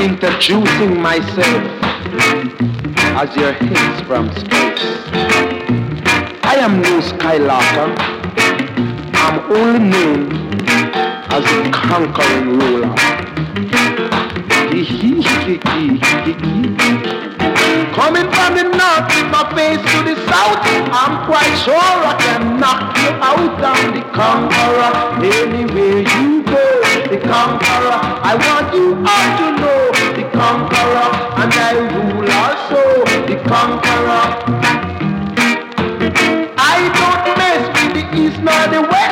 introducing myself as your hints from space. I am no Skywalker. I'm only known as the conquering ruler. Coming from the north with my face to the south, I'm quite sure I can knock you out. I'm the conqueror. Anywhere you go, the conqueror. I want you all to know I rule also the conqueror. I don't mess with the east nor the west.